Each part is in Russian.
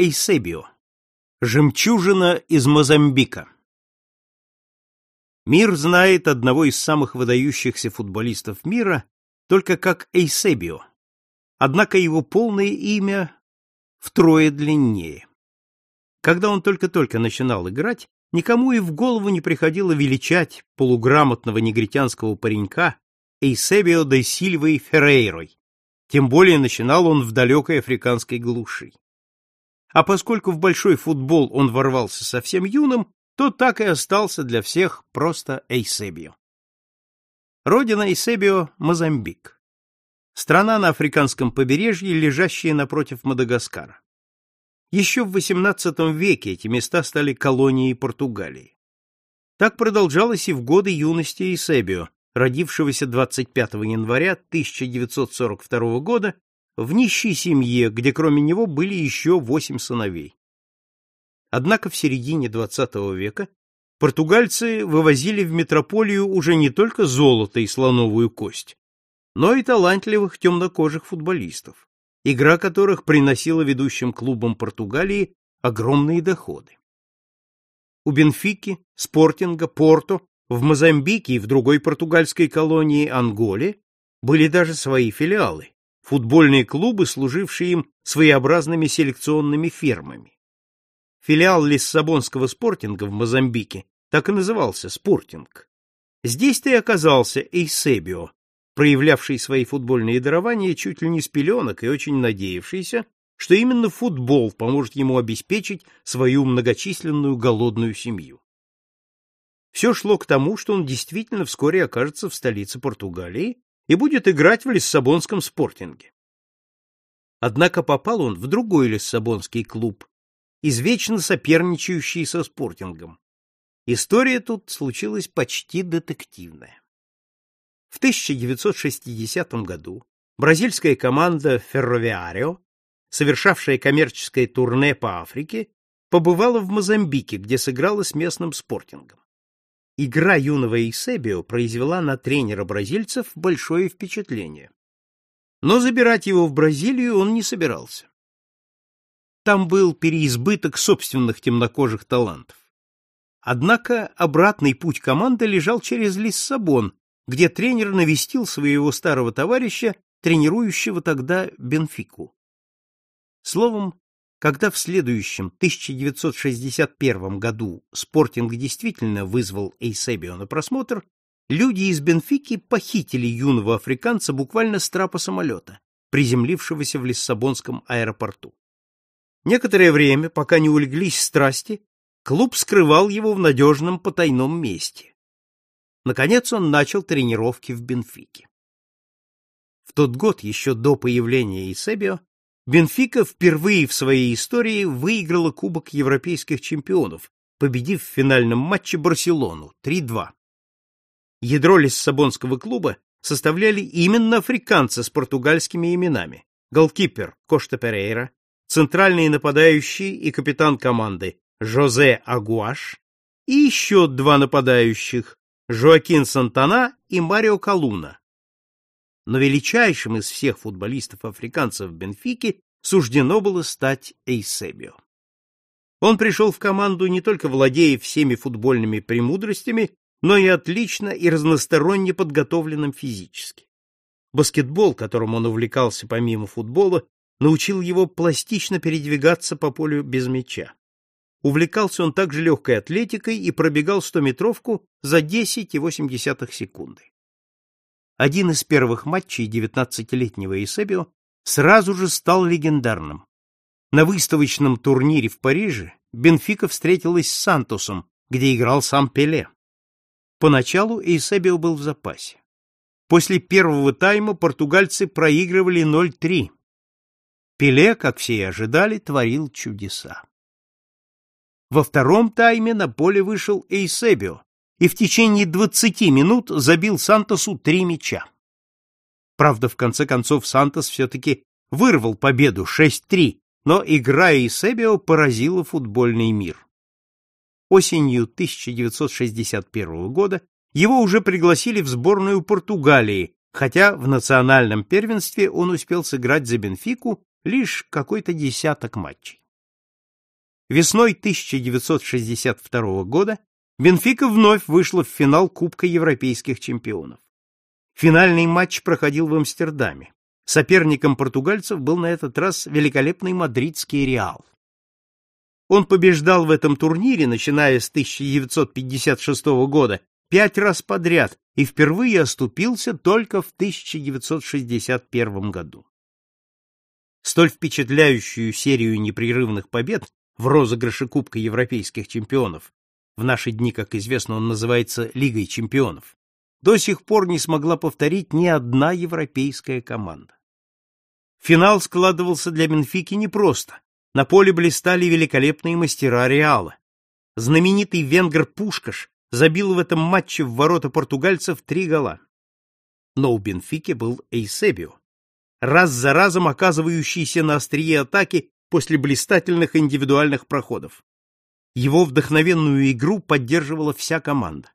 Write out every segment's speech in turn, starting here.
Эйсебио. Жемчужина из Мозамбика. Мир знает одного из самых выдающихся футболистов мира только как Эйсебио. Однако его полное имя втрое длиннее. Когда он только-только начинал играть, никому и в голову не приходило величать полуграмотного негритянского паренька Эйсебио де Сильвой Феррейрой, тем более начинал он в далекой африканской глуши. А поскольку в большой футбол он ворвался совсем юным, то так и остался для всех просто Эйсебио. Родина Эйсебио — Мозамбик. Страна на африканском побережье, лежащая напротив Мадагаскара. Еще в XVIII веке эти места стали колонией Португалии. Так продолжалось и в годы юности Эйсебио, родившегося 25 января 1942 года в нищей семье, где кроме него были еще восемь сыновей. Однако в середине XX века португальцы вывозили в метрополию уже не только золото и слоновую кость, но и талантливых темнокожих футболистов, игра которых приносила ведущим клубам Португалии огромные доходы. У Бенфики, Спортинга, Порто в Мозамбике и в другой португальской колонии Анголе были даже свои филиалы, футбольные клубы, служившие им своеобразными селекционными фермами. Филиал Лиссабонского спортинга в Мозамбике так и назывался «Спортинг». Здесь-то и оказался Эйсебио, проявлявший свои футбольные дарования чуть ли не с пеленок и очень надеявшийся, что именно футбол поможет ему обеспечить свою многочисленную голодную семью. Все шло к тому, что он действительно вскоре окажется в столице Португалии и будет играть в Лиссабонском спортинге. Однако попал он в другой Лиссабонский клуб, извечно соперничающий со спортингом. История тут случилась почти детективная. В 1960 году бразильская команда Ferroviario, совершавшая коммерческое турне по Африке, побывала в Мозамбике, где сыграла с местным спортингом. Игра юного Эйсебио произвела на тренера бразильцев большое впечатление. Но забирать его в Бразилию он не собирался. Там был переизбыток собственных темнокожих талантов. Однако обратный путь команды лежал через Лиссабон, где тренер навестил своего старого товарища, тренирующего тогда Бенфику. Словом, когда в следующем 1961 году Спортинг действительно вызвал Эйсебио на просмотр, люди из Бенфики похитили юного африканца буквально с трапа самолета, приземлившегося в Лиссабонском аэропорту. Некоторое время, пока не улеглись страсти, клуб скрывал его в надежном потайном месте. Наконец он начал тренировки в Бенфике. В тот год, еще до появления Эйсебио, Бенфика впервые в своей истории выиграла Кубок европейских чемпионов, победив в финальном матче Барселону 3-2. Ядро Лиссабонского клуба составляли именно африканцы с португальскими именами: голкипер Кошта Перейра, центральный нападающий и капитан команды Жозе Агуаш и еще два нападающих Жоакин Сантана и Марио Калуна но величайшим из всех футболистов-африканцев Бенфики суждено было стать Эйсебио. Он пришел в команду не только владея всеми футбольными премудростями, но и отлично и разносторонне подготовленным физически. Баскетбол, которым он увлекался помимо футбола, научил его пластично передвигаться по полю без мяча. Увлекался он также легкой атлетикой и пробегал стометровку за 10,8 секунды один из первых матчей девятнадцатилетнего Эйсебио сразу же стал легендарным. На выставочном турнире в Париже Бенфика встретилась с Сантосом, где играл сам Пеле. Поначалу Эйсебио был в запасе. После первого тайма португальцы проигрывали 0-3. Пеле, как все и ожидали, творил чудеса. Во втором тайме на поле вышел Эйсебио, и в течение 20 минут забил Сантосу три мяча. Правда, в конце концов Сантос все-таки вырвал победу 6-3, но игра Эйсебио поразила футбольный мир. Осенью 1961 года его уже пригласили в сборную Португалии, хотя в национальном первенстве он успел сыграть за Бенфику лишь какой-то десяток матчей. Весной 1962 года Бенфика вновь вышла в финал Кубка европейских чемпионов. Финальный матч проходил в Амстердаме. Соперником португальцев был на этот раз великолепный мадридский Реал. Он побеждал в этом турнире, начиная с 1956 года, пять раз подряд и впервые оступился только в 1961 году. Столь впечатляющую серию непрерывных побед в розыгрыше Кубка европейских чемпионов, в наши дни, как известно, он называется Лигой чемпионов, до сих пор не смогла повторить ни одна европейская команда. Финал складывался для Бенфики непросто. На поле блистали великолепные мастера Реала. Знаменитый венгр Пушкаш забил в этом матче в ворота португальцев три гола. Но у Бенфики был Эйсебио, раз за разом оказывающийся на острие атаки после блистательных индивидуальных проходов. Его вдохновенную игру поддерживала вся команда.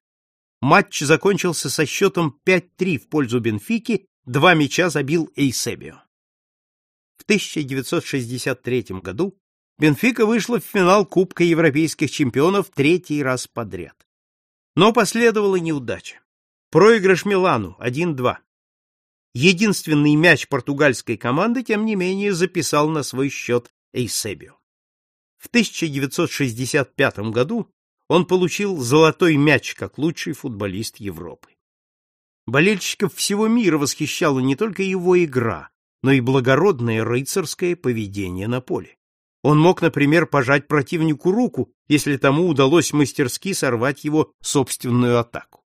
Матч закончился со счетом 5-3 в пользу Бенфики, два мяча забил Эйсебио. В 1963 году Бенфика вышла в финал Кубка европейских чемпионов третий раз подряд. Но последовала неудача. Проигрыш Милану 1-2. Единственный мяч португальской команды, тем не менее, записал на свой счет Эйсебио. В 1965 году он получил золотой мяч как лучший футболист Европы. Болельщиков всего мира восхищала не только его игра, но и благородное рыцарское поведение на поле. Он мог, например, пожать противнику руку, если тому удалось мастерски сорвать его собственную атаку.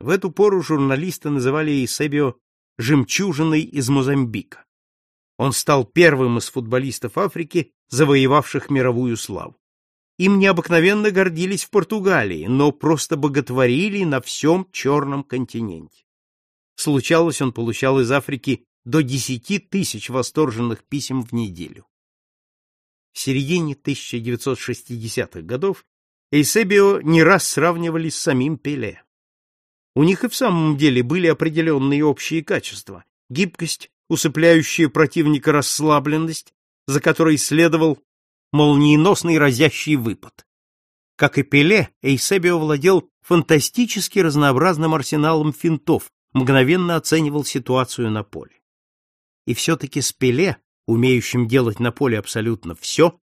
В эту пору журналисты называли Эйсебио «жемчужиной из Мозамбика». Он стал первым из футболистов Африки, завоевавших мировую славу. Им необыкновенно гордились в Португалии, но просто боготворили на всем черном континенте. Случалось, он получал из Африки до 10 тысяч восторженных писем в неделю. В середине 1960-х годов Эйсебио не раз сравнивали с самим Пеле. У них и в самом деле были определенные общие качества. Гибкость, усыпляющая противника расслабленность, за которой следовал молниеносный разящий выпад. Как и Пеле, Эйсебио владел фантастически разнообразным арсеналом финтов, мгновенно оценивал ситуацию на поле. И все-таки с Пеле, умеющим делать на поле абсолютно все,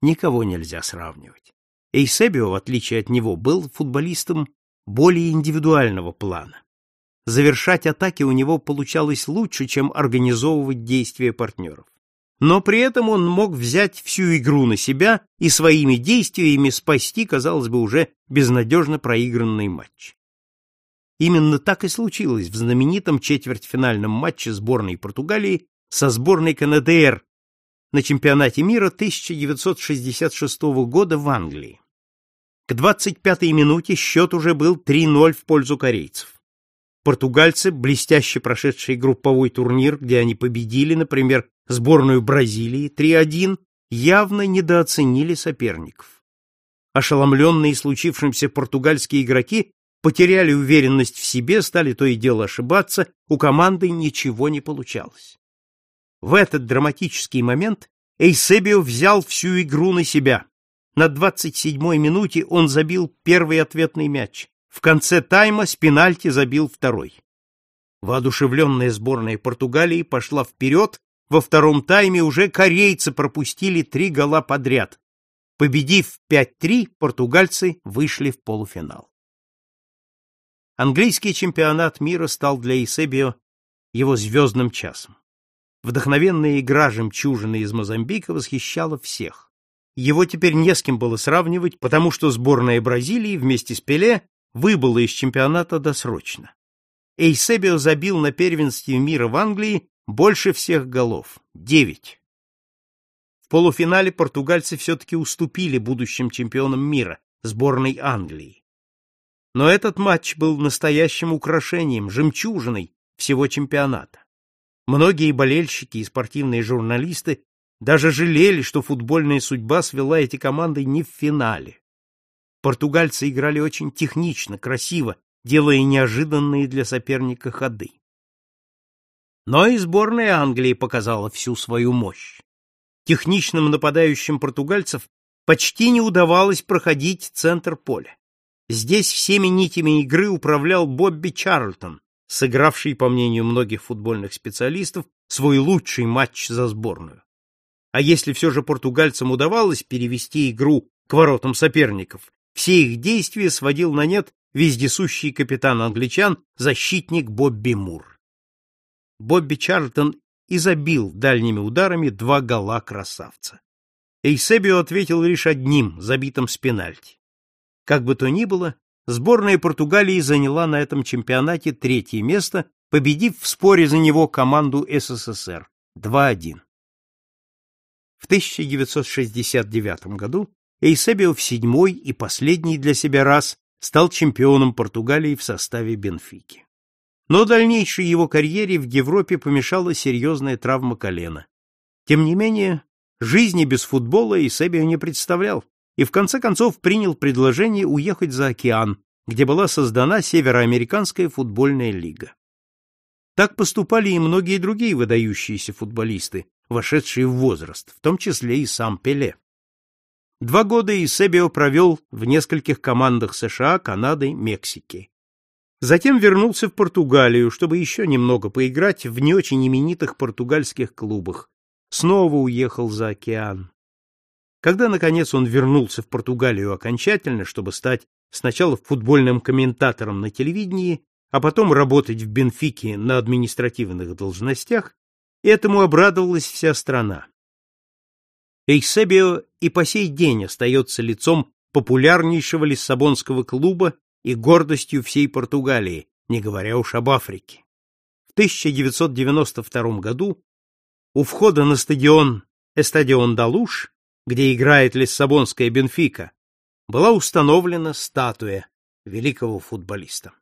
никого нельзя сравнивать. Эйсебио, в отличие от него, был футболистом более индивидуального плана. Завершать атаки у него получалось лучше, чем организовывать действия партнеров. Но при этом он мог взять всю игру на себя и своими действиями спасти, казалось бы, уже безнадежно проигранный матч. Именно так и случилось в знаменитом четвертьфинальном матче сборной Португалии со сборной КНДР на чемпионате мира 1966 года в Англии. К 25-й минуте счет уже был 3-0 в пользу корейцев. Португальцы, блестяще прошедшие групповой турнир, где они победили, например, сборную Бразилии 3-1, явно недооценили соперников. Ошеломленные случившимся португальские игроки потеряли уверенность в себе, стали то и дело ошибаться, у команды ничего не получалось. В этот драматический момент Эйсебио взял всю игру на себя. На 27-й минуте он забил первый ответный мяч. В конце тайма с пенальти забил второй. Воодушевленная сборная Португалии пошла вперед, во втором тайме уже корейцы пропустили три гола подряд. Победив 5-3, португальцы вышли в полуфинал. Английский чемпионат мира стал для Исебио его звездным часом. Вдохновенная игра жемчужины из Мозамбика восхищала всех. Его теперь не с кем было сравнивать, потому что сборная Бразилии вместе с Пеле выбыла из чемпионата досрочно. Эйсебио забил на первенстве мира в Англии больше всех голов — девять. В полуфинале португальцы все-таки уступили будущим чемпионам мира, сборной Англии. Но этот матч был настоящим украшением, жемчужиной всего чемпионата. Многие болельщики и спортивные журналисты даже жалели, что футбольная судьба свела эти команды не в финале. Португальцы играли очень технично, красиво, делая неожиданные для соперника ходы. Но и сборная Англии показала всю свою мощь. Техничным нападающим португальцев почти не удавалось проходить центр поля. Здесь всеми нитями игры управлял Бобби Чарлтон, сыгравший, по мнению многих футбольных специалистов, свой лучший матч за сборную. А если все же португальцам удавалось перевести игру к воротам соперников, все их действия сводил на нет вездесущий капитан англичан, защитник Бобби Мур. Бобби Чарлтон и забил дальними ударами два гола красавца. Эйсебио ответил лишь одним, забитым с пенальти. Как бы то ни было, сборная Португалии заняла на этом чемпионате третье место, победив в споре за него команду СССР 2-1. В 1969 году Эйсебио в седьмой и последний для себя раз стал чемпионом Португалии в составе Бенфики. Но дальнейшей его карьере в Европе помешала серьезная травма колена. Тем не менее, жизни без футбола Эйсебио не представлял, и в конце концов принял предложение уехать за океан, где была создана Североамериканская футбольная лига. Так поступали и многие другие выдающиеся футболисты, вошедшие в возраст, в том числе и сам Пеле. Два года Исебио провел в нескольких командах США, Канады, Мексики. Затем вернулся в Португалию, чтобы еще немного поиграть в не очень именитых португальских клубах. Снова уехал за океан. Когда, наконец, он вернулся в Португалию окончательно, чтобы стать сначала футбольным комментатором на телевидении, а потом работать в Бенфике на административных должностях, этому обрадовалась вся страна. Эйсебио и по сей день остается лицом популярнейшего лиссабонского клуба и гордостью всей Португалии, не говоря уж об Африке. В 1992 году у входа на стадион Эстадион Далуш где играет Лиссабонская Бенфика, была установлена статуя великого футболиста.